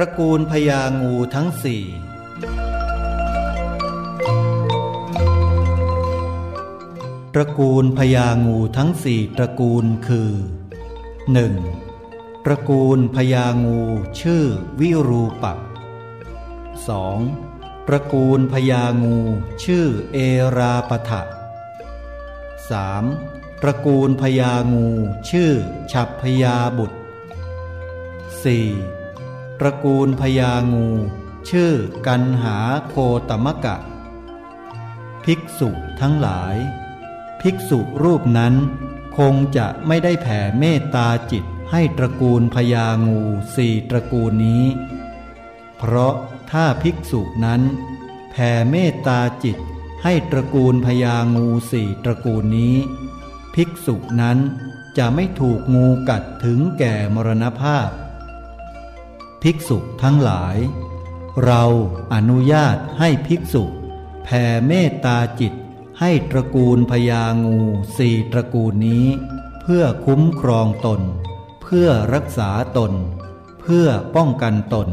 ระกูลพญางูทั้งสี่ตระกูลพญางูทั้งสี่ตระกูลคือ 1. ตระกูลพญางูชื่อวิรูปัก 2. ตระกูลพญางูชื่อเอราปทะ 3. ตระกูลพญางูชื่อฉับพยาบุตร 4. ตระกูลพญางู ชื่อกันหาโคตมกะ ภิกษุทั้งหลาย ภิกษุรูปนั้น คงจะไม่ได้แผ่เมตตาจิตให้ตระกูลพญางูสี่ตระกูลนี้ เพราะถ้าภิกษุนั้นแผ่เมตตาจิตให้ตระกูลพญางูสี่ตระกูลนี้ ภิกษุนั้นจะไม่ถูกงูกัดถึงแก่มรณภาพ ภิกษุทั้งหลาย เราอนุญาตให้ภิกษุแผ่เมตตาจิตให้ตระกูลพญางูสี่ตระกูลนี้ เพื่อคุ้มครองตน เพื่อรักษาตน เพื่อป้องกันตน